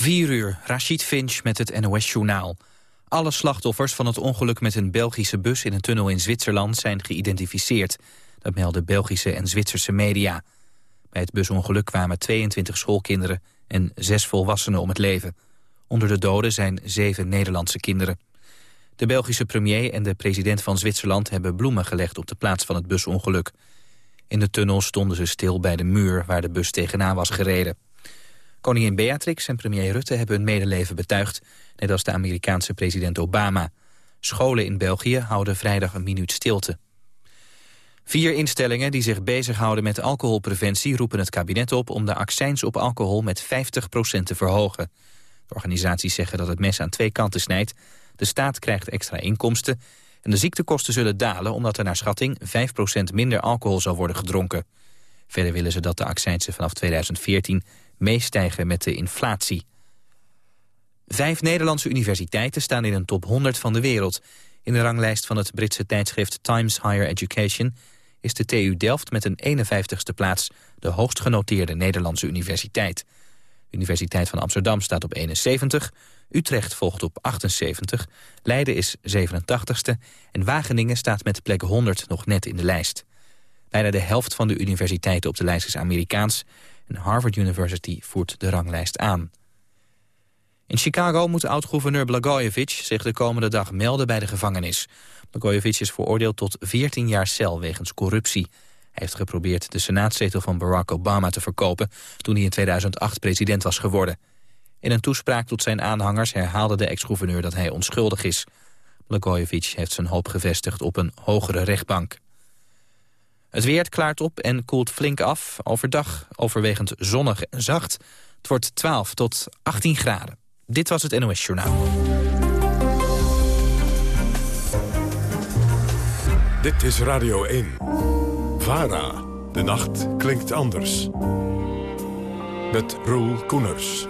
4 uur, Rashid Finch met het NOS-journaal. Alle slachtoffers van het ongeluk met een Belgische bus in een tunnel in Zwitserland zijn geïdentificeerd. Dat melden Belgische en Zwitserse media. Bij het busongeluk kwamen 22 schoolkinderen en 6 volwassenen om het leven. Onder de doden zijn 7 Nederlandse kinderen. De Belgische premier en de president van Zwitserland hebben bloemen gelegd op de plaats van het busongeluk. In de tunnel stonden ze stil bij de muur waar de bus tegenaan was gereden. Koningin Beatrix en premier Rutte hebben hun medeleven betuigd... net als de Amerikaanse president Obama. Scholen in België houden vrijdag een minuut stilte. Vier instellingen die zich bezighouden met alcoholpreventie... roepen het kabinet op om de accijns op alcohol met 50% te verhogen. De organisaties zeggen dat het mes aan twee kanten snijdt. De staat krijgt extra inkomsten... en de ziektekosten zullen dalen omdat er naar schatting 5% minder alcohol zal worden gedronken. Verder willen ze dat de accijnsen vanaf 2014 meestijgen met de inflatie. Vijf Nederlandse universiteiten staan in een top 100 van de wereld. In de ranglijst van het Britse tijdschrift Times Higher Education... is de TU Delft met een 51ste plaats de hoogst genoteerde Nederlandse universiteit. De Universiteit van Amsterdam staat op 71, Utrecht volgt op 78, Leiden is 87ste en Wageningen staat met plek 100 nog net in de lijst. Bijna de helft van de universiteiten op de lijst is Amerikaans... en Harvard University voert de ranglijst aan. In Chicago moet oud-gouverneur Blagojevich zich de komende dag melden bij de gevangenis. Blagojevich is veroordeeld tot 14 jaar cel wegens corruptie. Hij heeft geprobeerd de senaatzetel van Barack Obama te verkopen... toen hij in 2008 president was geworden. In een toespraak tot zijn aanhangers herhaalde de ex-gouverneur dat hij onschuldig is. Blagojevich heeft zijn hoop gevestigd op een hogere rechtbank. Het weer klaart op en koelt flink af. Overdag overwegend zonnig en zacht. Het wordt 12 tot 18 graden. Dit was het NOS Journaal. Dit is Radio 1. VARA. De nacht klinkt anders. Met Roel Koeners.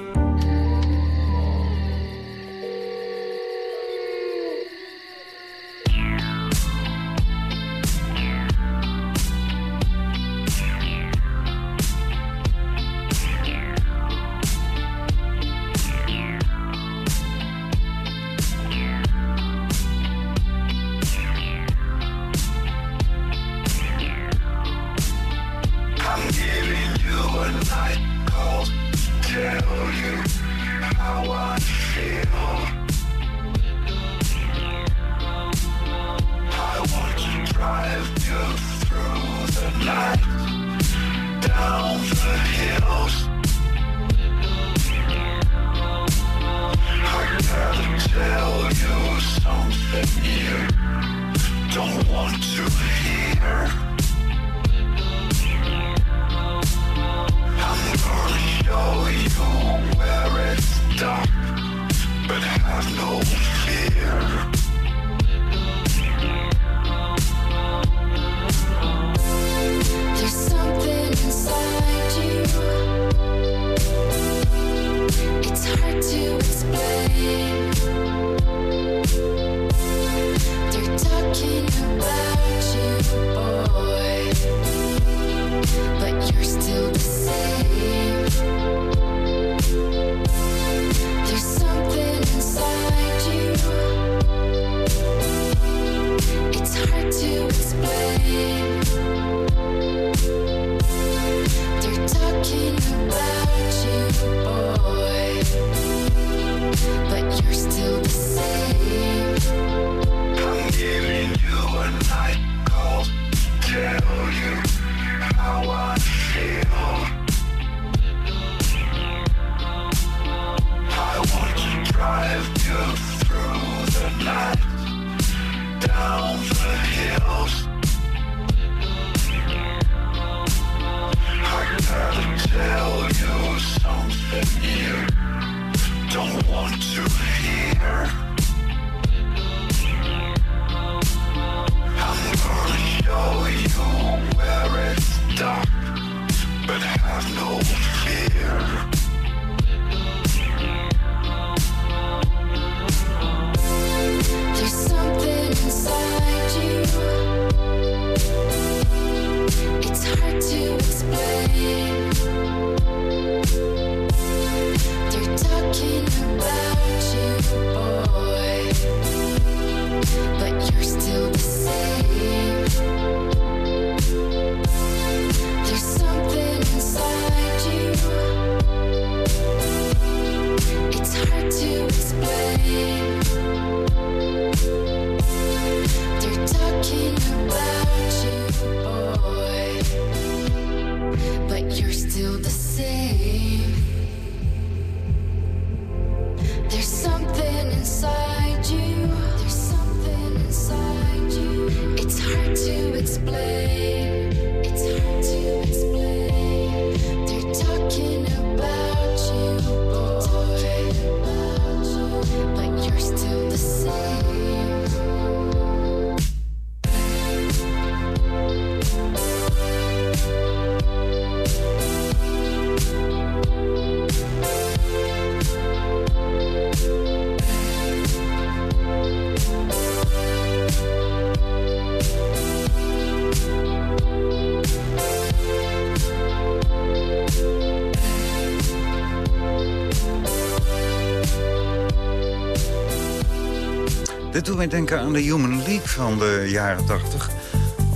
Mij denken aan de Human League van de jaren 80.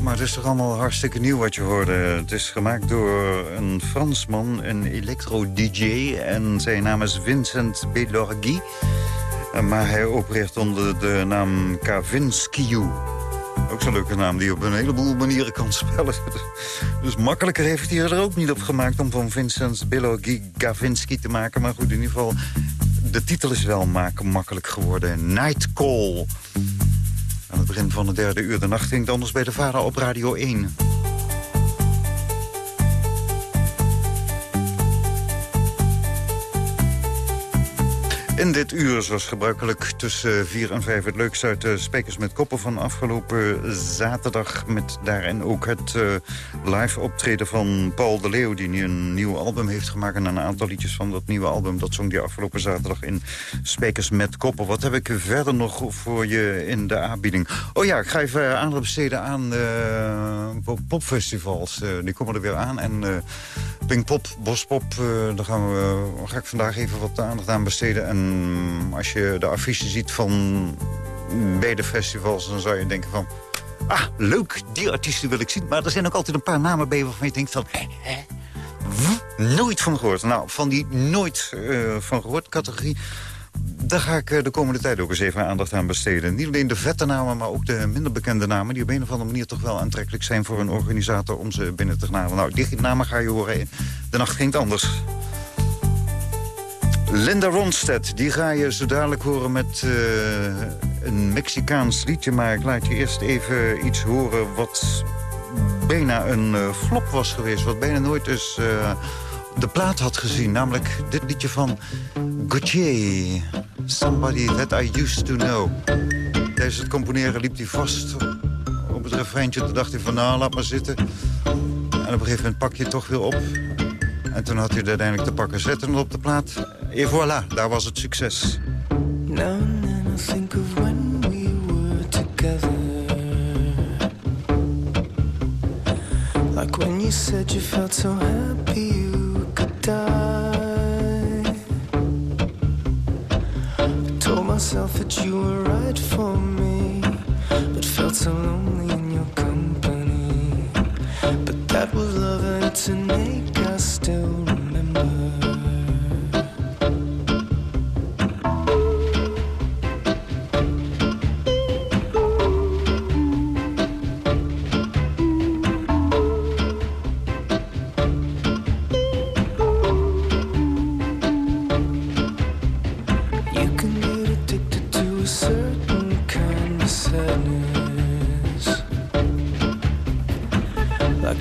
Maar het is toch allemaal hartstikke nieuw wat je hoorde. Het is gemaakt door een Fransman, een electro-dj. En zijn naam is Vincent Belorgui. Maar hij opereert onder de naam Kavinskiu. Ook zo'n leuke naam die op een heleboel manieren kan spellen. Dus makkelijker heeft hij er ook niet op gemaakt... om van Vincent Belorgui Gavinsky te maken. Maar goed, in ieder geval, de titel is wel makkelijk geworden. Night Call. Het begin van de derde uur de nacht ging anders bij de vader op Radio 1. In dit uur, zoals gebruikelijk, tussen 4 en 5 het leukste uit de Spekers met Koppen van afgelopen zaterdag. Met daarin ook het uh, live optreden van Paul de Leeuw, die nu een nieuw album heeft gemaakt. En een aantal liedjes van dat nieuwe album, dat zong die afgelopen zaterdag in Spekers met Koppen. Wat heb ik verder nog voor je in de aanbieding? Oh ja, ik ga even aandacht besteden aan uh, popfestivals. Uh, die komen er weer aan. En Pinkpop, Bospop, daar gaan we, ga ik vandaag even wat aandacht aan besteden. En als je de affiche ziet van beide festivals... dan zou je denken van... Ah, leuk, die artiesten wil ik zien. Maar er zijn ook altijd een paar namen bij waarvan je denkt van... Hè, hè? Nooit van gehoord. Nou, van die nooit uh, van gehoord categorie... Daar ga ik eh, de komende tijd ook eens even aandacht aan besteden. Niet alleen de vette namen, maar ook de minder bekende namen... die op een of andere manier toch wel aantrekkelijk zijn voor een organisator... om ze binnen te halen. Nou, die namen ga je horen. De nacht ging anders. Linda Ronstadt, die ga je zo dadelijk horen met uh, een Mexicaans liedje. Maar ik laat je eerst even iets horen wat bijna een uh, flop was geweest. Wat bijna nooit eens uh, de plaat had gezien. Namelijk dit liedje van Gautier. Somebody that I used to know. Tijdens het componeren liep hij vast op het refreintje. Toen dacht hij van nou, laat maar zitten. En op een gegeven moment pak je het toch weer op. En toen had hij het uiteindelijk te pakken. Zette hem op de plaat. Et voilà, daar was het succes. Now and then I think of when we were together. Like when you said you felt so happy you could die. I told myself that you were right for me But felt so lonely in your company. But that was love and it's innate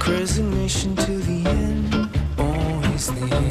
resignation to the end, always the end.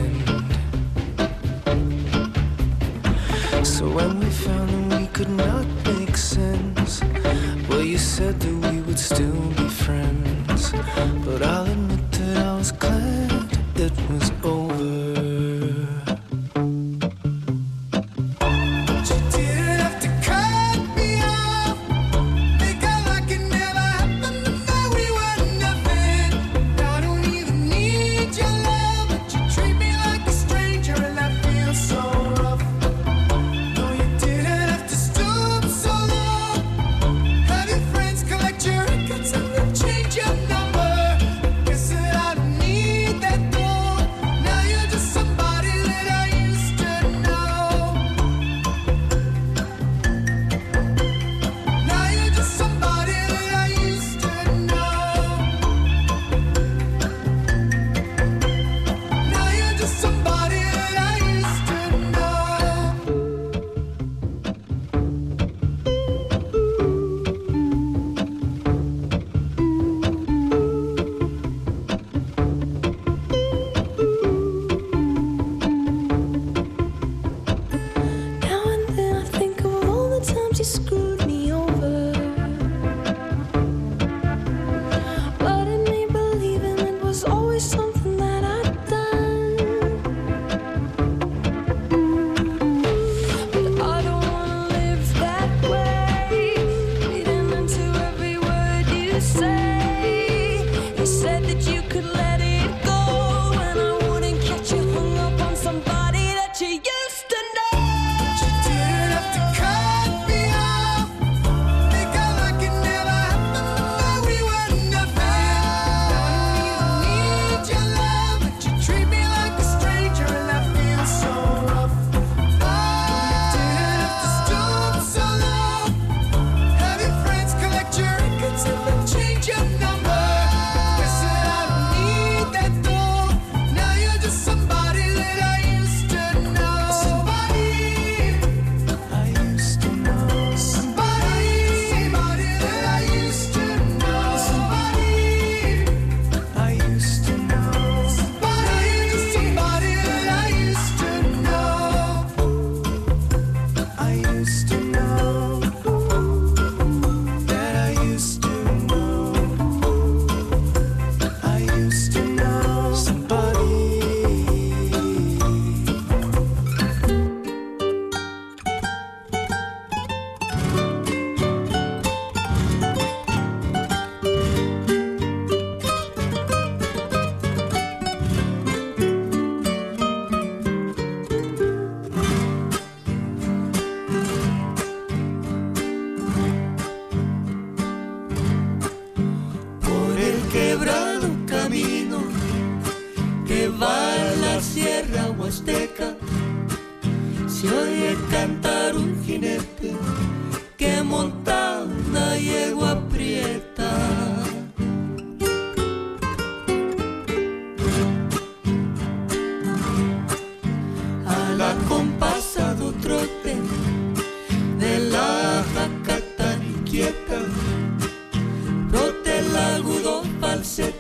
saludo falsete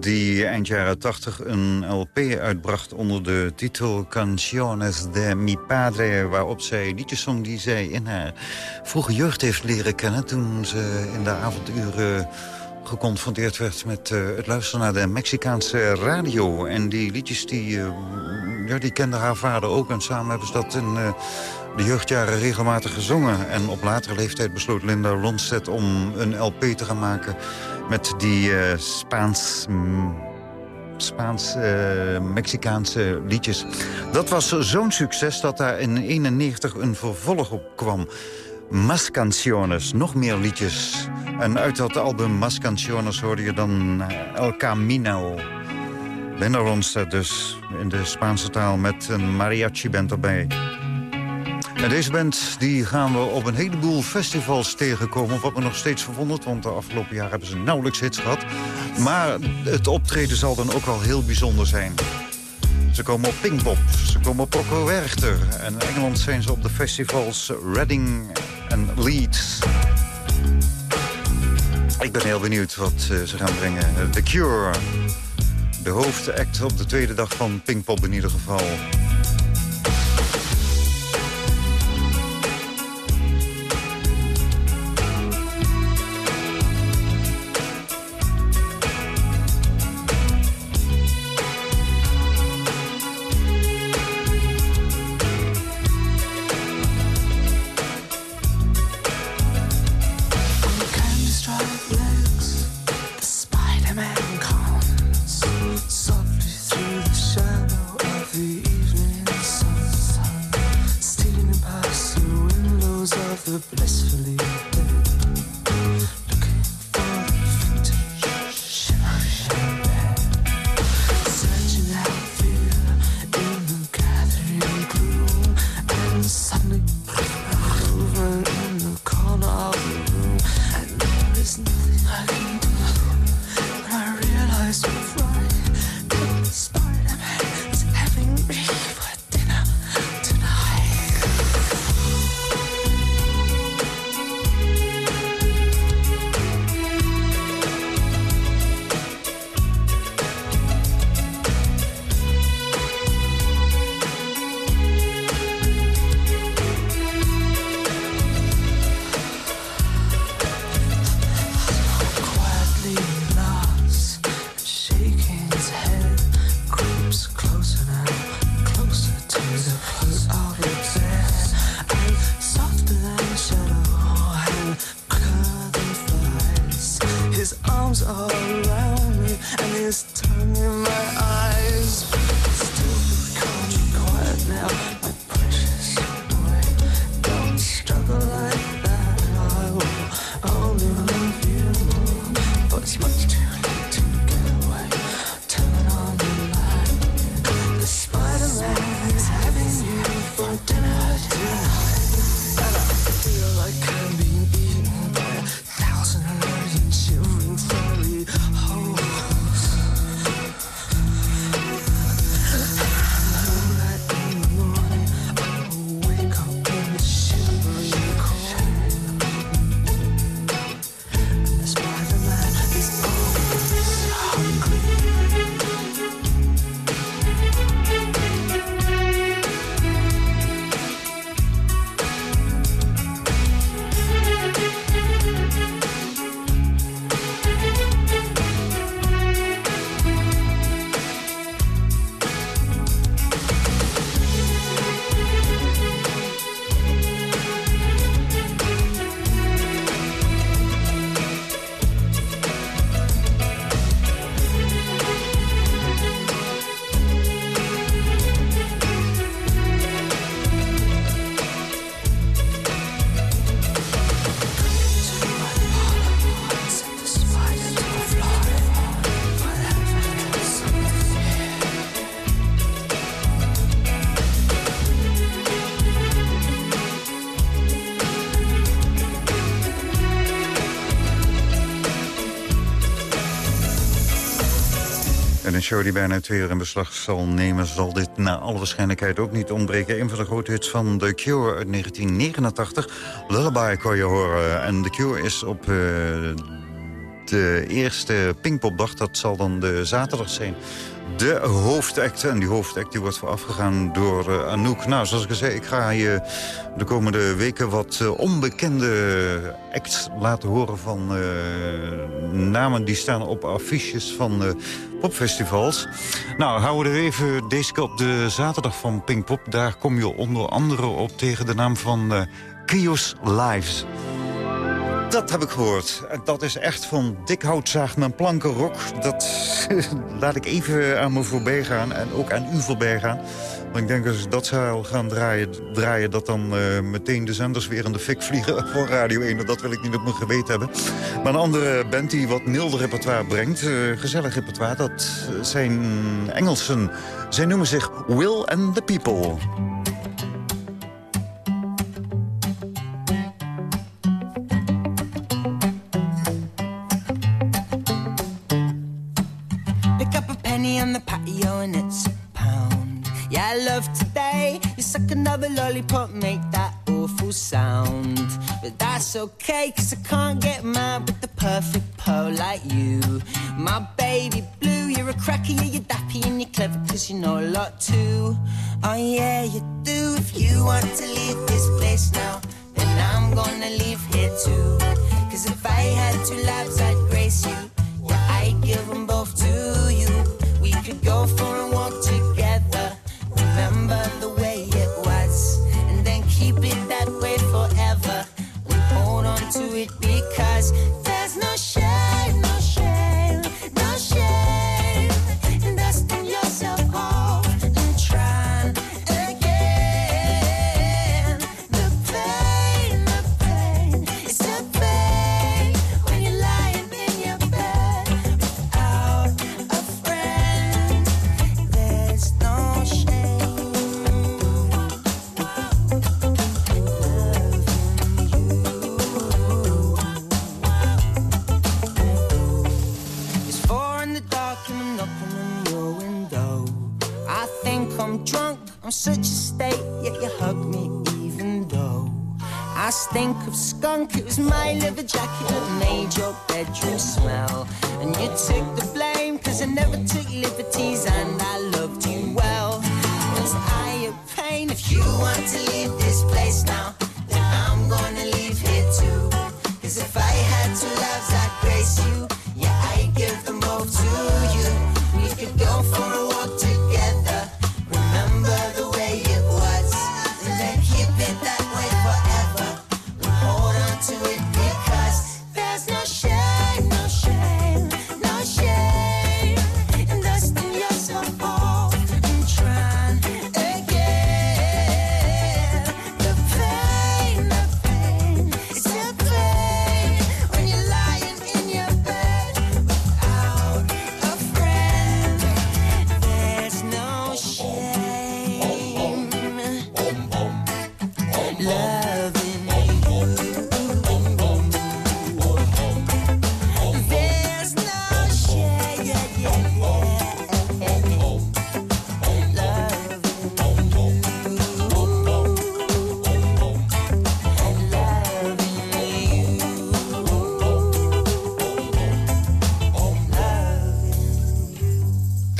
die eind jaren 80 een LP uitbracht onder de titel Canciones de mi padre... waarop zij liedjes zong die zij in haar vroege jeugd heeft leren kennen... toen ze in de avonduren geconfronteerd werd met uh, het luisteren naar de Mexicaanse radio. En die liedjes die, uh, ja, die kende haar vader ook. En samen hebben ze dat in uh, de jeugdjaren regelmatig gezongen. En op latere leeftijd besloot Linda Ronstedt om een LP te gaan maken met die uh, Spaans... Mm, Spaans-Mexicaanse uh, liedjes. Dat was zo'n succes dat daar in 1991 een vervolg op kwam. Mas Canciones, nog meer liedjes. En uit dat album Mas Canciones hoorde je dan eh, El Camino. Linda Ronstadt dus, in de Spaanse taal met een mariachi-band erbij. Deze band die gaan we op een heleboel festivals tegenkomen. Wat me nog steeds verwondert, want de afgelopen jaar hebben ze nauwelijks hits gehad. Maar het optreden zal dan ook wel heel bijzonder zijn. Ze komen op Pinkpop, ze komen op Rocco Werchter. En in Engeland zijn ze op de festivals Reading en Leeds. Ik ben heel benieuwd wat eh, ze gaan brengen. The Cure, de hoofdact op de tweede dag van Pinkpop in ieder geval. Show die bijna twee uur in beslag zal nemen... zal dit naar alle waarschijnlijkheid ook niet ontbreken. Een van de grote hits van The Cure uit 1989. Lullaby kon je horen. En The Cure is op uh, de eerste Pinkpopdag. Dat zal dan de zaterdag zijn de hoofdact. En die hoofdact die wordt voorafgegaan door uh, Anouk. Nou, zoals ik al zei, ik ga je de komende weken wat uh, onbekende acts laten horen van uh, namen die staan op affiches van popfestivals. Nou, houden we er even deze keer op de zaterdag van Pinkpop. Daar kom je onder andere op tegen de naam van Kios Lives. Dat heb ik gehoord. Dat is echt van dik houtzaag met plankenrok. Dat laat ik even aan me voorbij gaan en ook aan u voorbij gaan. Want ik denk als ik dat zou gaan draaien, draaien dat dan uh, meteen de zenders weer in de fik vliegen voor Radio 1. Dat wil ik niet op mijn geweten hebben. Maar een andere band die wat milder repertoire brengt, uh, gezellig repertoire, dat zijn Engelsen. Zij noemen zich Will and the People. Another lollipop make that awful sound. But that's okay, cause I can't get mad with the perfect pearl like you. My baby blue, you're a cracker, yeah, you're dappy and you're clever, cause you know a lot too. Oh yeah, you do. If you want to leave this place now, then I'm gonna leave here too. Cause if I had two lives, I'd grace you. Yeah, I'd give them both to you. We could go for a to it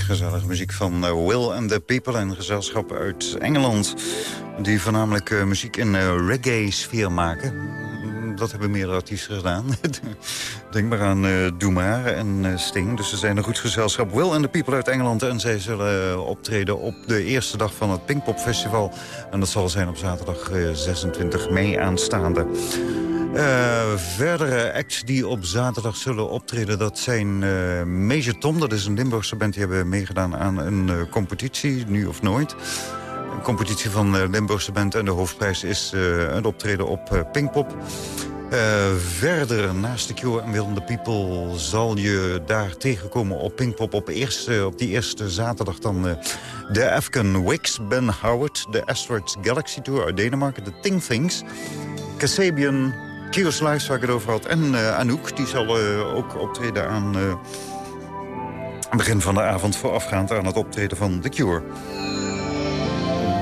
Gezellige muziek van eh, Will and the People, een gezelschap uit Engeland... die voornamelijk eh, muziek in eh, reggae-sfeer maken. Dat hebben meerdere artiesten gedaan. Denk maar aan Maar en Sting. Dus ze zijn een goed gezelschap. Will and the People uit Engeland. En zij zullen optreden op de eerste dag van het Pinkpop Festival. En dat zal zijn op zaterdag eh, 26 mei aanstaande. Eh, verdere acts die op zaterdag zullen optreden... dat zijn eh, Major Tom, dat is een Limburgse band... die hebben meegedaan aan een eh, competitie, nu of nooit. Een competitie van uh, Limburgse band en de hoofdprijs is een optreden op Pinkpop. Verder, naast de Cure en Will the People... zal je daar tegenkomen op Pinkpop op, eerste, op die eerste zaterdag... dan de Afghan Wix, Ben Howard, de Asteroids Galaxy Tour uit Denemarken... de Thing Things, Kasabian, Kios Lives, waar ik het over had... en eh, Anouk, die zal eh, ook optreden aan... eh, Begin van de avond voorafgaand aan het optreden van The Cure.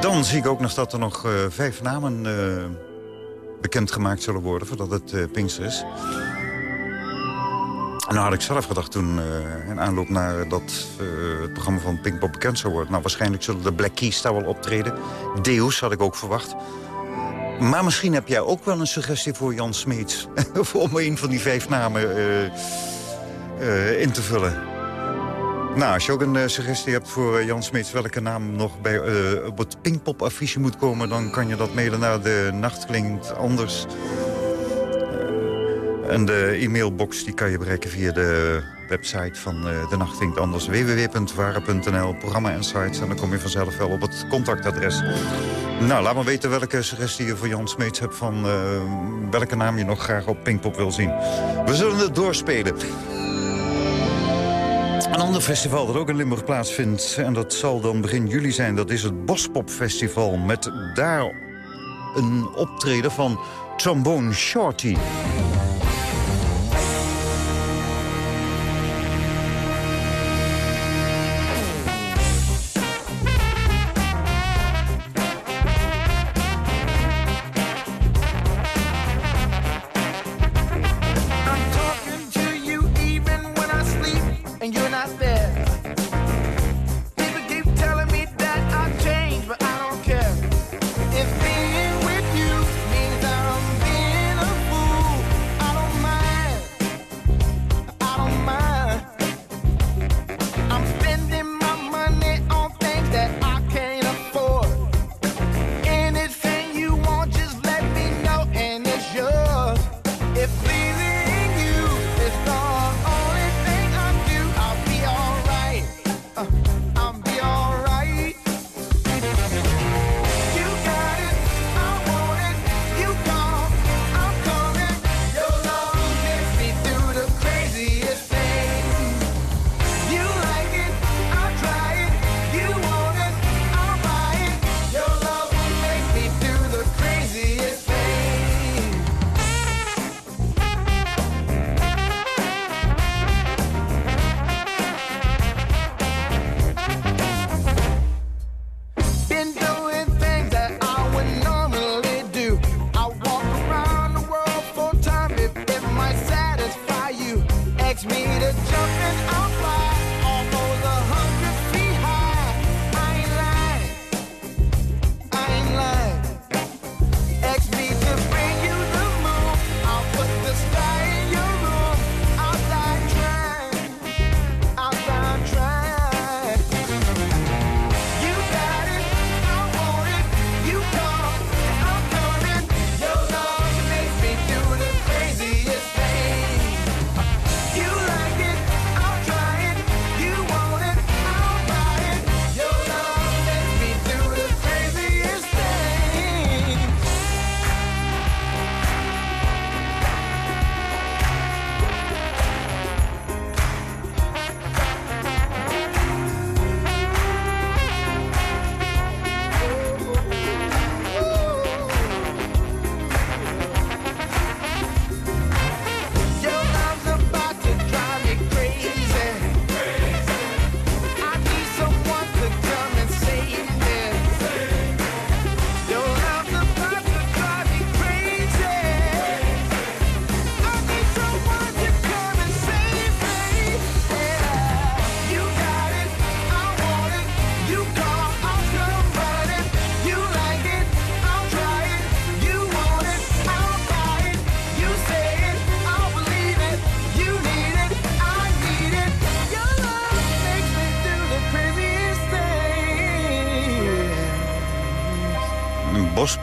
Dan zie ik ook nog dat er nog vijf namen bekendgemaakt zullen worden... voordat het Pinkster is. Nou had ik zelf gedacht toen, in aanloop naar dat het programma van Pinkpop bekend zou worden... nou, waarschijnlijk zullen de Black Keys daar wel optreden. Deus had ik ook verwacht. Maar misschien heb jij ook wel een suggestie voor Jan Smeets... om een van die vijf namen uh, in te vullen. Nou, als je ook een suggestie hebt voor Jan Smeets... welke naam nog bij, op het Pinkpop-affiche moet komen... dan kan je dat mailen naar de Nacht Klinkt Anders... En de e-mailbox die kan je bereiken via de website van uh, De Nacht Anders. www.waren.nl, programma en sites. En dan kom je vanzelf wel op het contactadres. Nou, laat me weten welke suggestie je voor Jan Smeets hebt... van uh, welke naam je nog graag op Pinkpop wil zien. We zullen het doorspelen. Een ander festival dat ook in Limburg plaatsvindt... en dat zal dan begin juli zijn, dat is het Bospop Festival... met daar een optreden van Trombone Shorty.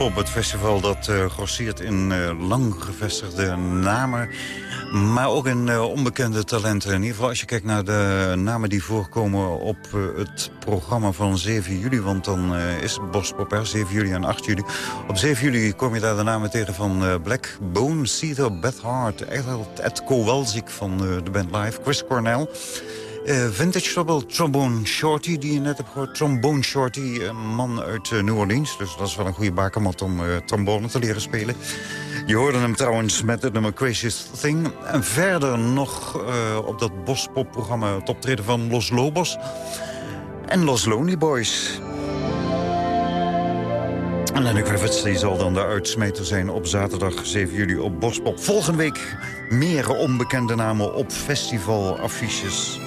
Bospop, het festival dat uh, in uh, lang gevestigde namen... maar ook in uh, onbekende talenten. In ieder geval als je kijkt naar de namen die voorkomen op het programma van 7 juli... want dan is Bospop, hè, 7 juli en 8 juli. Op 7 juli kom je daar de namen tegen van Black Bone, Cedar, Beth Hart... Ed Kowalzik van de band Live, Chris Cornell... Uh, vintage Trouble, Trombone Shorty, die je net hebt gehoord. Trombone Shorty, een man uit New Orleans. Dus dat is wel een goede bakermat om trombone te leren spelen. Je hoorde hem trouwens met het nummer Craziest Thing. En verder nog op dat bospop-programma het optreden van Los Lobos en Los Lonely Boys. En Lenny Kravitz die zal dan de uitsmijter zijn op zaterdag 7 juli op Bospop. Volgende week meer onbekende namen op festivalaffiches.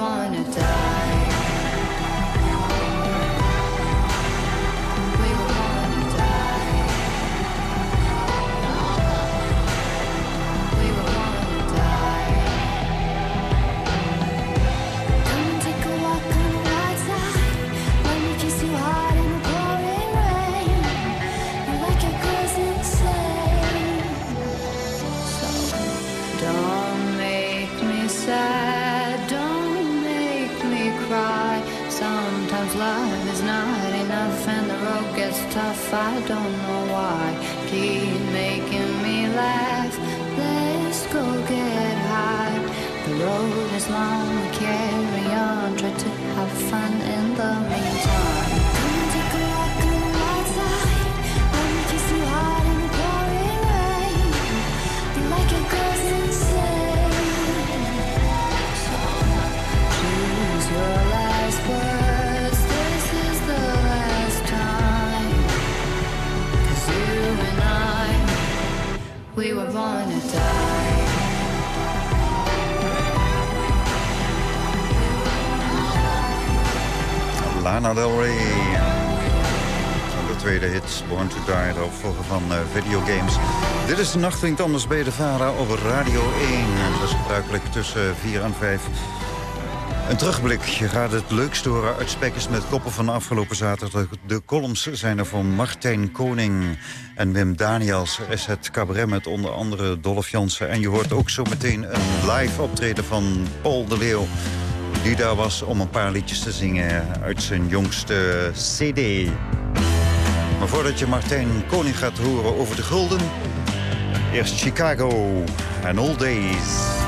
wanna is de Nacht Klinkt Anders bij de VARA over Radio 1. En dat is gebruikelijk tussen 4 en 5. Een terugblik. Je gaat het leukste horen uit Spekkers met Koppen van afgelopen zaterdag. De columns zijn er van Martijn Koning en Wim Daniels. Er is het cabaret met onder andere Dolph Jansen. En je hoort ook zo meteen een live optreden van Paul de Leeuw. Die daar was om een paar liedjes te zingen uit zijn jongste cd. Maar voordat je Martijn Koning gaat horen over de gulden... eerst Chicago en All Days.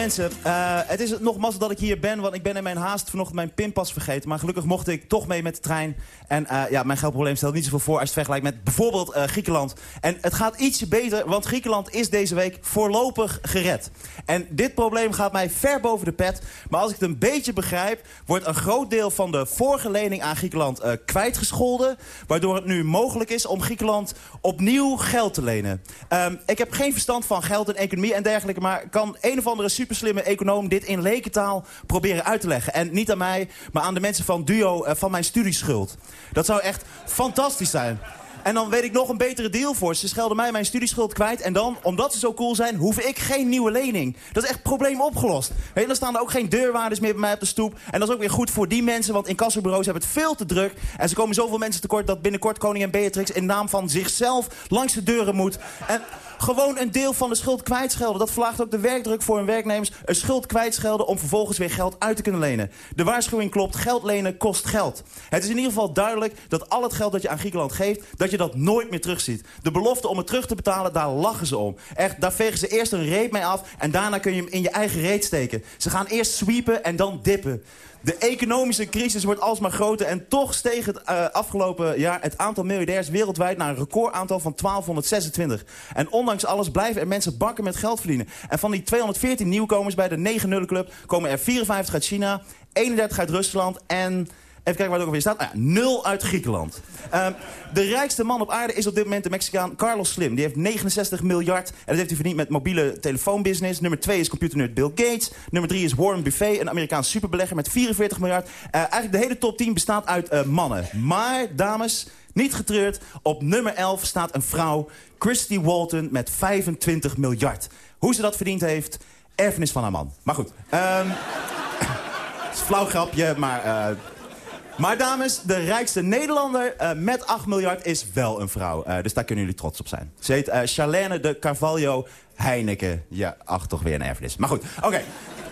Mensen, uh, het is nogmaals dat ik hier ben, want ik ben in mijn haast vanochtend mijn pinpas vergeten. Maar gelukkig mocht ik toch mee met de trein. En uh, ja, mijn geldprobleem stelt niet zoveel voor als je het vergelijkt met bijvoorbeeld uh, Griekenland. En het gaat ietsje beter, want Griekenland is deze week voorlopig gered. En dit probleem gaat mij ver boven de pet. Maar als ik het een beetje begrijp, wordt een groot deel van de vorige lening aan Griekenland kwijtgescholden. Waardoor het nu mogelijk is om Griekenland opnieuw geld te lenen. Um, ik heb geen verstand van geld en economie en dergelijke, maar kan een of andere super slimme econoom dit in lekentaal proberen uit te leggen. En niet aan mij, maar aan de mensen van Duo uh, van mijn studieschuld. Dat zou echt fantastisch zijn. En dan weet ik nog een betere deal voor. Ze schelden mij mijn studieschuld kwijt. En dan, omdat ze zo cool zijn, hoef ik geen nieuwe lening. Dat is echt probleem opgelost. Weet dan staan er ook geen deurwaarders meer bij mij op de stoep. En dat is ook weer goed voor die mensen, want incassobureaus hebben het veel te druk. En ze komen zoveel mensen tekort dat binnenkort koningin Beatrix in naam van zichzelf langs de deuren moet. En Gewoon een deel van de schuld kwijtschelden. Dat verlaagt ook de werkdruk voor hun werknemers. Een schuld kwijtschelden om vervolgens weer geld uit te kunnen lenen. De waarschuwing klopt, geld lenen kost geld. Het is in ieder geval duidelijk dat al het geld dat je aan Griekenland geeft... dat je dat nooit meer terugziet. De belofte om het terug te betalen, daar lachen ze om. Echt, daar vegen ze eerst een reep mee af... en daarna kun je hem in je eigen reet steken. Ze gaan eerst sweepen en dan dippen. De economische crisis wordt alsmaar groter en toch steeg het uh, afgelopen jaar het aantal miljardairs wereldwijd naar een recordaantal van 1226. En ondanks alles blijven er mensen bakken met geld verdienen. En van die 214 nieuwkomers bij de 9-0 club komen er 54 uit China, 31 uit Rusland en Even kijken waar het ook alweer staat. Ah ja, nul uit Griekenland. Uh, de rijkste man op aarde is op dit moment de Mexicaan Carlos Slim. Die heeft 69 miljard. En dat heeft hij verdiend met mobiele telefoonbusiness. Nummer 2 is computernerd Bill Gates. Nummer 3 is Warren Buffet, een Amerikaans superbelegger met 44 miljard. Uh, eigenlijk de hele top 10 bestaat uit uh, mannen. Maar, dames, niet getreurd. Op nummer 11 staat een vrouw, Christy Walton, met 25 miljard. Hoe ze dat verdiend heeft, erfenis van haar man. Maar goed. Um, het is een flauw grapje, maar... Uh, maar dames, de rijkste Nederlander uh, met 8 miljard is wel een vrouw. Uh, dus daar kunnen jullie trots op zijn. Ze heet uh, Charlene de Carvalho Heineken. Ja, ach, toch weer een erfenis. Maar goed, oké.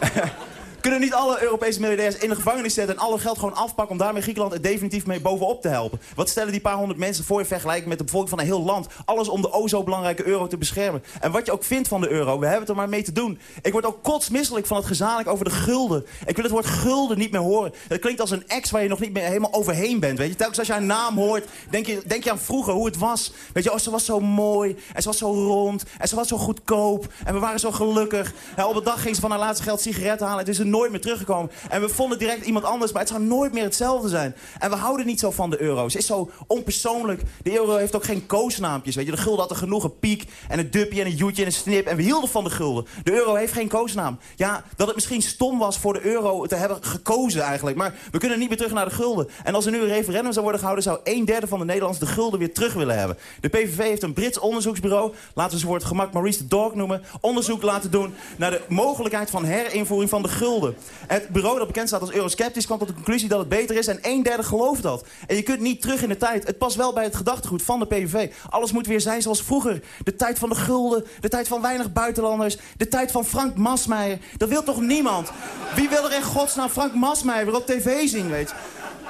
kunnen niet alle Europese miljardairs in de gevangenis zetten... en alle geld gewoon afpakken om daarmee Griekenland er definitief mee bovenop te helpen? Wat stellen die paar honderd mensen voor in vergelijking met de bevolking van een heel land? Alles om de o zo belangrijke euro te beschermen. En wat je ook vindt van de euro, we hebben het er maar mee te doen. Ik word ook kotsmisselijk van het gezamenlijk over de gulden. Ik wil het woord gulden niet meer horen. Het klinkt als een ex waar je nog niet meer helemaal overheen bent. Weet je? Telkens als je haar naam hoort, denk je, denk je aan vroeger, hoe het was. Weet je, oh, ze was zo mooi, en ze was zo rond, en ze was zo goedkoop. En we waren zo gelukkig. Ja, op de dag ging ze van haar laatste geld sigaretten halen. Het is nooit meer teruggekomen. En we vonden direct iemand anders, maar het zou nooit meer hetzelfde zijn. En we houden niet zo van de euro. Het is zo onpersoonlijk. De euro heeft ook geen koosnaampjes. Weet je. De gulden had er genoeg een piek en een dupje en een joetje en een snip. En we hielden van de gulden. De euro heeft geen koosnaam. Ja, dat het misschien stom was voor de euro te hebben gekozen eigenlijk. Maar we kunnen niet meer terug naar de gulden. En als er nu een referendum zou worden gehouden... zou een derde van de Nederlanders de gulden weer terug willen hebben. De PVV heeft een Brits onderzoeksbureau. Laten we ze voor het gemak Maurice de Dog noemen. Onderzoek laten doen naar de mogelijkheid van herinvoering van de gulden. Het bureau dat bekend staat als eurosceptisch kwam tot de conclusie dat het beter is. En een derde gelooft dat. En je kunt niet terug in de tijd. Het past wel bij het gedachtegoed van de PVV. Alles moet weer zijn zoals vroeger. De tijd van de gulden. De tijd van weinig buitenlanders. De tijd van Frank Masmeijer. Dat wil toch niemand? Wie wil er in godsnaam Frank Masmeijer weer op tv zien, weet je?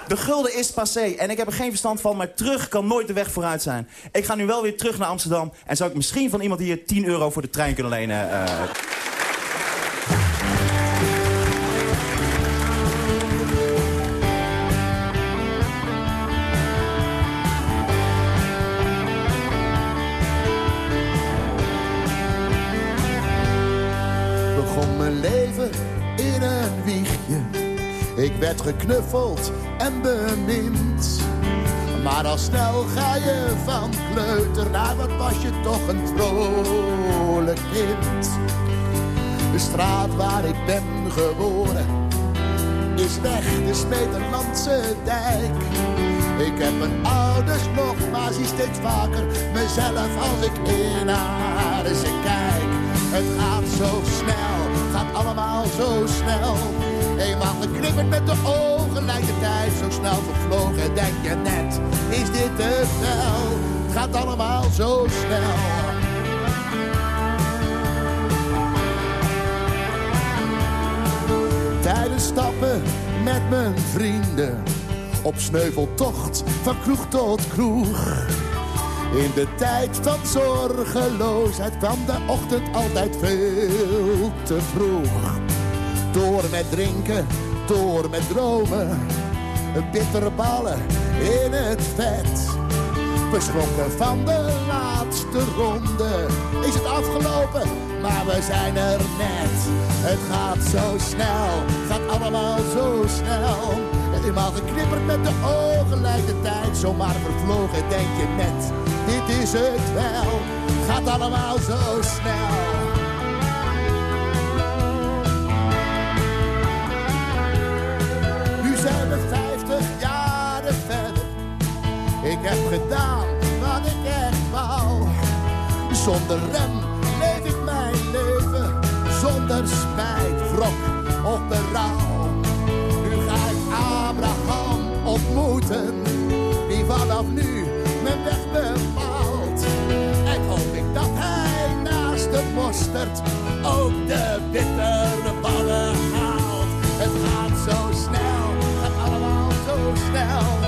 De gulden is passé en ik heb er geen verstand van, maar terug kan nooit de weg vooruit zijn. Ik ga nu wel weer terug naar Amsterdam en zou ik misschien van iemand hier 10 euro voor de trein kunnen lenen. Uh... geknuffeld en bemind. Maar al snel ga je van kleuter naar wat was je toch een vrolijk kind. De straat waar ik ben geboren is weg, de Smeterlandse dijk. Ik heb mijn ouders nog, maar zie steeds vaker mezelf als ik in naar ze kijk. Het gaat zo snel, gaat allemaal zo snel. Eenmaal geknipperd met de ogen lijkt de tijd zo snel vervlogen. Denk je net, is dit het wel? Het gaat allemaal zo snel. Tijdens stappen met mijn vrienden. Op sneuveltocht van kroeg tot kroeg. In de tijd van zorgeloosheid kwam de ochtend altijd veel te vroeg. Door met drinken, door met dromen. Bittere ballen in het vet. We schrokken van de laatste ronde. Is het afgelopen, maar we zijn er net. Het gaat zo snel, gaat allemaal zo snel. Het eenmaal geknipperd met de ogen lijkt de tijd zomaar vervlogen. Denk je net, dit is het wel. Gaat allemaal zo snel. Ik heb gedaan wat ik echt wou. Zonder rem leef ik mijn leven. Zonder spijt, wrok of berouw. Nu ga ik Abraham ontmoeten. Die vanaf nu mijn weg bepaalt. En hoop ik dat hij mosterd ook de bittere ballen haalt. Het gaat zo snel, gaat allemaal zo snel.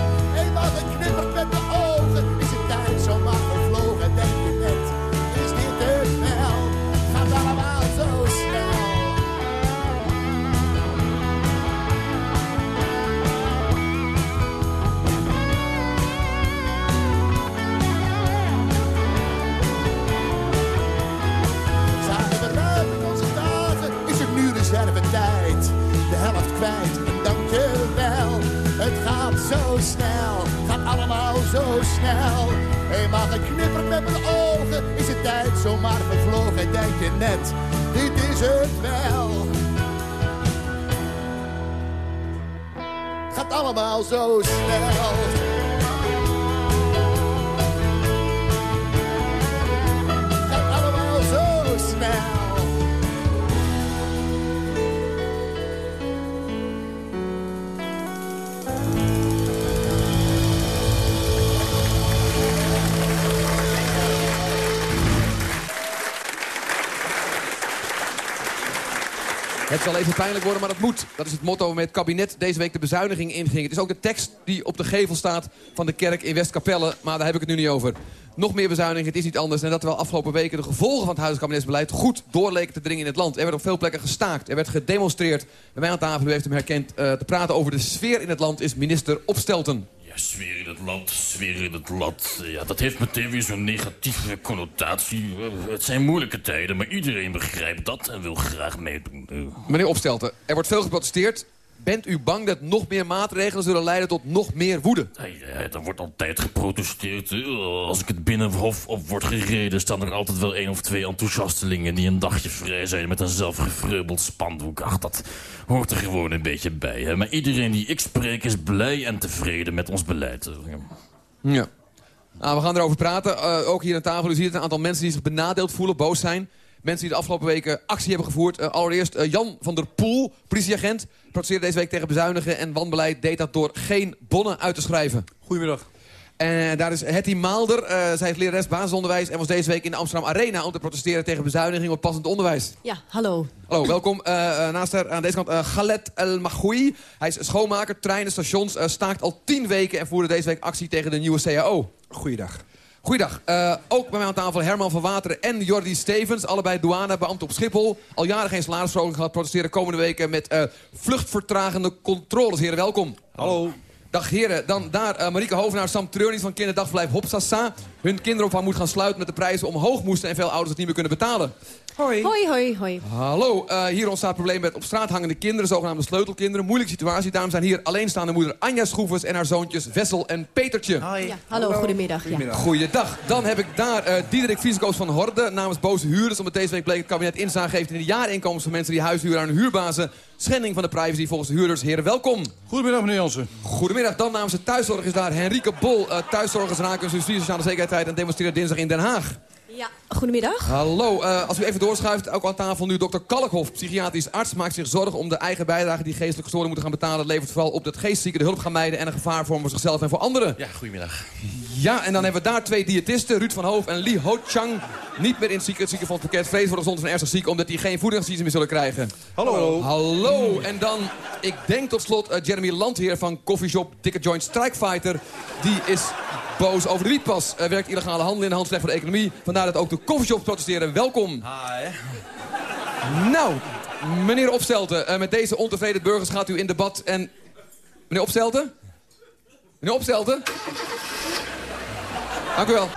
Net, dit is het wel. Gaat allemaal zo snel. Het zal even pijnlijk worden, maar dat moet. Dat is het motto waarmee het kabinet deze week de bezuiniging inging. Het is ook de tekst die op de gevel staat van de kerk in Westkapelle. Maar daar heb ik het nu niet over. Nog meer bezuiniging, het is niet anders. En dat terwijl afgelopen weken de gevolgen van het huidige kabinetsbeleid... goed doorleken te dringen in het land. Er werd op veel plekken gestaakt, er werd gedemonstreerd. Bij mij aan tafel, u heeft hem herkend, eh, te praten over de sfeer in het land... is minister Opstelten. Ja, sfeer in het land, sfeer in het land. Ja, dat heeft meteen weer zo'n negatieve connotatie. Het zijn moeilijke tijden, maar iedereen begrijpt dat en wil graag meedoen. Meneer Opstelten, er wordt veel geprotesteerd. Bent u bang dat nog meer maatregelen zullen leiden tot nog meer woede? Ja, er wordt altijd geprotesteerd. Eh, Als ik het binnenhof op word gereden... staan er altijd wel één of twee enthousiastelingen... die een dagje vrij zijn met een zelfgevreubeld spandoek. Ach, dat hoort er gewoon een beetje bij. Hè? Maar iedereen die ik spreek is blij en tevreden met ons beleid. Eh, ja. Nou, we gaan erover praten. Eh, ook hier aan tafel. U ziet het, een aantal mensen die zich benadeeld voelen, boos zijn. Mensen die de afgelopen weken actie hebben gevoerd. Eh, allereerst eh, Jan van der Poel, politieagent. Protesteerde deze week tegen bezuinigen en wanbeleid. Deed dat door geen bonnen uit te schrijven. Goedemiddag. En daar is Hetty Maalder. eh, zij is lerares basisonderwijs en was deze week in de Amsterdam Arena... om te protesteren tegen bezuiniging op passend onderwijs. Ja, hallo. Hallo, welkom. Eh, eh, naast haar aan deze kant uh, Galet El Magoui. Hij is schoonmaker, treinen, stations. eh, staakt al tien weken en voerde deze week actie tegen de nieuwe CAO. Goeiedag. Goeiedag. Eh, ook bij mij aan tafel Herman van Wateren en Jordi Stevens. Allebei douanebeambten op Schiphol. Al jaren geen salarisverhoging gehad. Protesteren komende weken met eh, vluchtvertragende controles. Heren, welkom. Hallo. Dag heren. Dan daar uh, Marieke Hovenaar, Sam Treurniet van kinderdagverblijf Hopsasa. Hun kinderopvang moet gaan sluiten met de prijzen omhoog moesten... en veel ouders het niet meer kunnen betalen. Hoi. Hoi, hoi, hoi. Hallo, eh, hier ontstaat het probleem met op straat hangende kinderen, zogenaamde sleutelkinderen. Moeilijke situatie, daarom zijn hier alleenstaande moeder Anja Schroevers en haar zoontjes Wessel en Petertje. Ja, hallo, goedemiddag. Ja. Goeiedag. Dan heb ik daar eh Diederik Viesekoos van Horde namens Boze Huurders. Omdat deze week bleek het kabinet inzage heeft in de jaarinkomsten van mensen die huis huren aan hun huurbazen. Schending van de privacy volgens de huurders. Heren, welkom. Goedemiddag, meneer Jansen. Goedemiddag. Dan namens de thuiszorg is daar Henrike Bol. eh thuiszorgers raken justitie, sociale zekerheid en demonstreren dinsdag in Den Haag. Ja, goedemiddag. Hallo, eh, als u even doorschuift, ook aan tafel nu dokter Kalkhoff, psychiatrisch arts, maakt zich zorgen om de eigen bijdrage die geestelijke gestoorden moeten gaan betalen. Het levert vooral op dat geestzieken de hulp gaan mijden en een gevaar vormen voor zichzelf en voor anderen. Ja, goedemiddag. Ja, en dan hebben we daar twee diëtisten, Ruud van Hoof en Li Ho Chang. Niet meer in het zieken- het ziekenfonds pakket. Vrees voor de gezondheid van ernstig ziek, omdat die geen voedingsadviezen meer zullen krijgen. Hallo. Hallo. En dan, ik denk tot slot, eh, Jeremy Landheer van Coffeeshop Dikke Joint Strikefighter. Die is boos over de wietpas. Er werkt illegale handel in de hand slecht voor de economie. Vandaar dat ook de coffeeshops protesteren. Welkom. Nou, meneer Opstelten, eh, met deze ontevreden burgers gaat u in debat en... Meneer Opstelten? Meneer Opstelten? Dank u wel.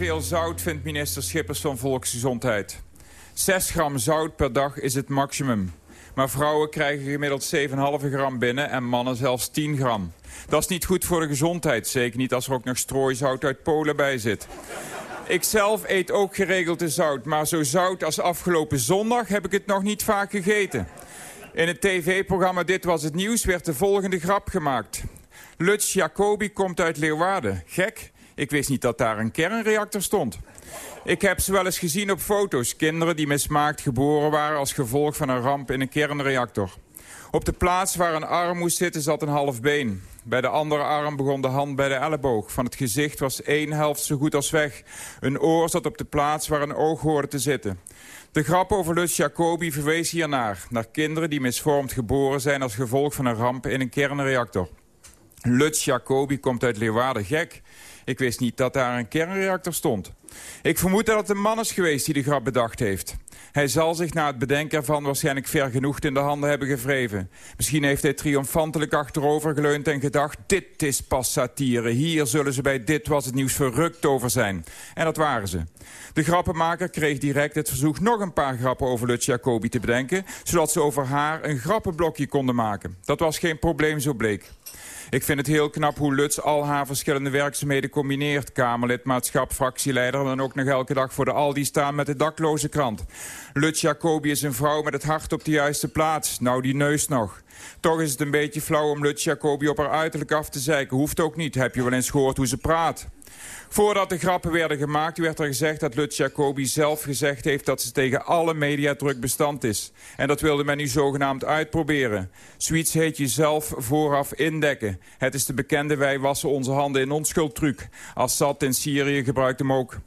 Veel zout, vindt minister Schippers van Volksgezondheid. 6 gram zout per dag is het maximum. Maar vrouwen krijgen gemiddeld 7,5 gram binnen en mannen zelfs 10 gram. Dat is niet goed voor de gezondheid, zeker niet als er ook nog strooizout uit Polen bij zit. Ik zelf eet ook geregeld de zout, maar zo zout als afgelopen zondag heb ik het nog niet vaak gegeten. In het tv-programma Dit Was Het Nieuws werd de volgende grap gemaakt. Lutz Jacobi komt uit Leeuwarden. Gek, ik wist niet dat daar een kernreactor stond. Ik heb ze wel eens gezien op foto's. Kinderen die mismaakt geboren waren als gevolg van een ramp in een kernreactor. Op de plaats waar een arm moest zitten zat een half been. Bij de andere arm begon de hand bij de elleboog. Van het gezicht was één helft zo goed als weg. Een oor zat op de plaats waar een oog hoorde te zitten. De grap over Lutz Jacobi verwees hiernaar. Naar kinderen die misvormd geboren zijn als gevolg van een ramp in een kernreactor. Lutz Jacobi komt uit Leeuwarden gek. Ik wist niet dat daar een kernreactor stond. Ik vermoed dat het een man is geweest die de grap bedacht heeft. Hij zal zich na het bedenken ervan waarschijnlijk ver genoeg in de handen hebben gevreven. Misschien heeft hij triomfantelijk achterover geleund en gedacht... dit is pas satire, hier zullen ze bij Dit Was Het Nieuws verrukt over zijn. En dat waren ze. De grappenmaker kreeg direct het verzoek nog een paar grappen over Lutz Jacobi te bedenken... zodat ze over haar een grappenblokje konden maken. Dat was geen probleem, zo bleek. Ik vind het heel knap hoe Lutz al haar verschillende werkzaamheden combineert. Kamerlidmaatschap, fractieleider en dan ook nog elke dag voor de Aldi staan met de dakloze krant. Lutz Jacobi is een vrouw met het hart op de juiste plaats. Nou, die neus nog. Toch is het een beetje flauw om Lutz Jacobi op haar uiterlijk af te zeiken. Hoeft ook niet. Heb je wel eens gehoord hoe ze praat? Voordat de grappen werden gemaakt werd er gezegd dat Lutz Jacobi zelf gezegd heeft dat ze tegen alle mediadruk bestand is. En dat wilde men nu zogenaamd uitproberen. Zoiets heet je zelf vooraf indekken. Het is de bekende wij wassen onze handen in onschuld truc. Assad in Syrië gebruikt hem ook.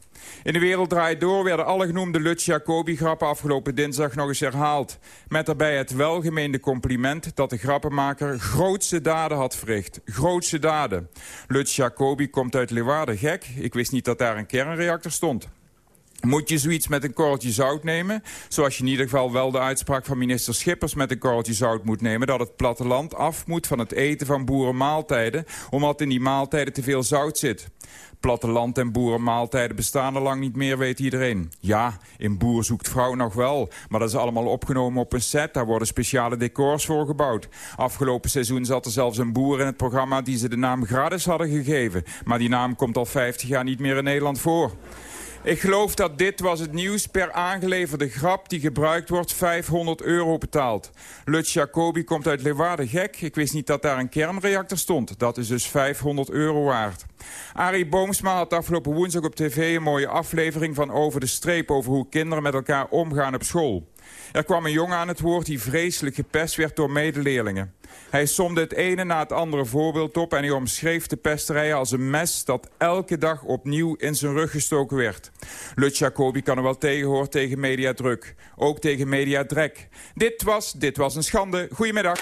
In de wereld draait door werden alle genoemde Lutz Jacobi-grappen afgelopen dinsdag nog eens herhaald. Met daarbij het welgemeende compliment dat de grappenmaker grootste daden had verricht. Grootste daden. Lutz Jacobi komt uit Leeuwarden. Gek, ik wist niet dat daar een kernreactor stond. Moet je zoiets met een korreltje zout nemen? Zoals je in ieder geval wel de uitspraak van minister Schippers met een korreltje zout moet nemen... dat het platteland af moet van het eten van boerenmaaltijden... omdat in die maaltijden te veel zout zit. Platteland en boerenmaaltijden bestaan al lang niet meer, weet iedereen. Ja, in Boer zoekt vrouw nog wel. Maar dat is allemaal opgenomen op een set. Daar worden speciale decors voor gebouwd. Afgelopen seizoen zat er zelfs een boer in het programma... die ze de naam Gradis hadden gegeven. Maar die naam komt al 50 jaar niet meer in Nederland voor. Ik geloof dat dit was het nieuws per aangeleverde grap die gebruikt wordt 500 euro betaald. Lutz Jacobi komt uit Leeuwarden gek. Ik wist niet dat daar een kernreactor stond. Dat is dus 500 euro waard. Arie Boomsma had afgelopen woensdag op tv een mooie aflevering van Over de Streep... over hoe kinderen met elkaar omgaan op school. Er kwam een jongen aan het woord die vreselijk gepest werd door medeleerlingen. Hij somde het ene na het andere voorbeeld op... en hij omschreef de pesterij als een mes dat elke dag opnieuw in zijn rug gestoken werd. Lutz Jacobi kan er wel tegenhoor tegen mediadruk. Ook tegen mediadrek. Dit was, dit was een schande. Goedemiddag.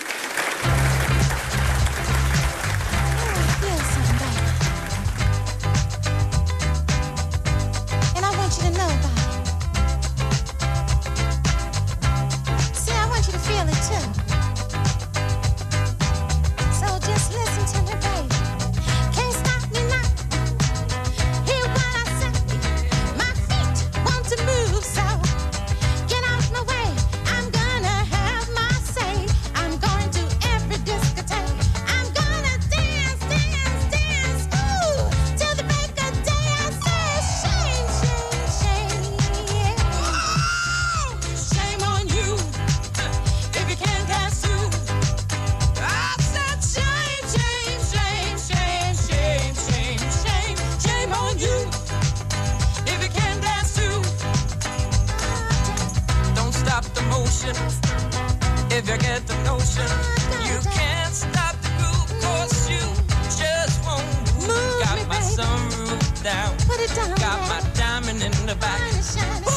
If you get the notion. You can't stop the groove cause you just won't move. Got my sunroof down. Put it down. Got my diamond in the back.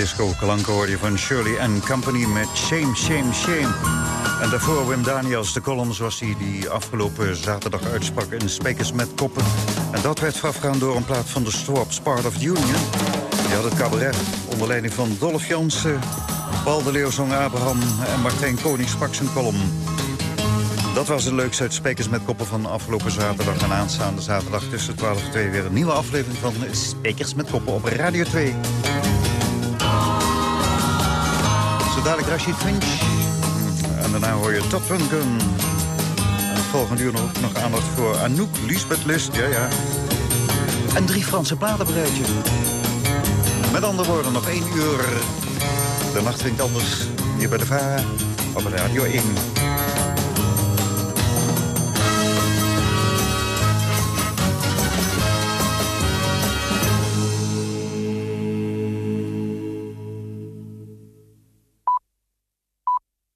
Disco klanken hoorde je van Shirley and Company met Shame, Shame, Shame. En daarvoor Wim Daniels, de column zoals hij die afgelopen zaterdag uitsprak in Spekers met Koppen. En dat werd voorafgegaan door een plaat van de Storps, Part of Union. Die had het cabaret onder leiding van Dolph Jansen, Paul de Abraham en Martijn Koning sprak zijn column. Dat was de leukste uit Spekers met Koppen van afgelopen zaterdag. En aanstaande zaterdag tussen 12 en 2 weer een nieuwe aflevering van Spekers met Koppen op Radio 2. Zo dadelijk Rashid Finch. En daarna hoor je Top. En het volgende uur nog, nog aandacht voor Anouk, Lisbeth Lust, ja ja. En drie Franse platenbereidje. Met andere woorden, nog één uur. De nacht klinkt anders hier bij de VARA op Radio 1.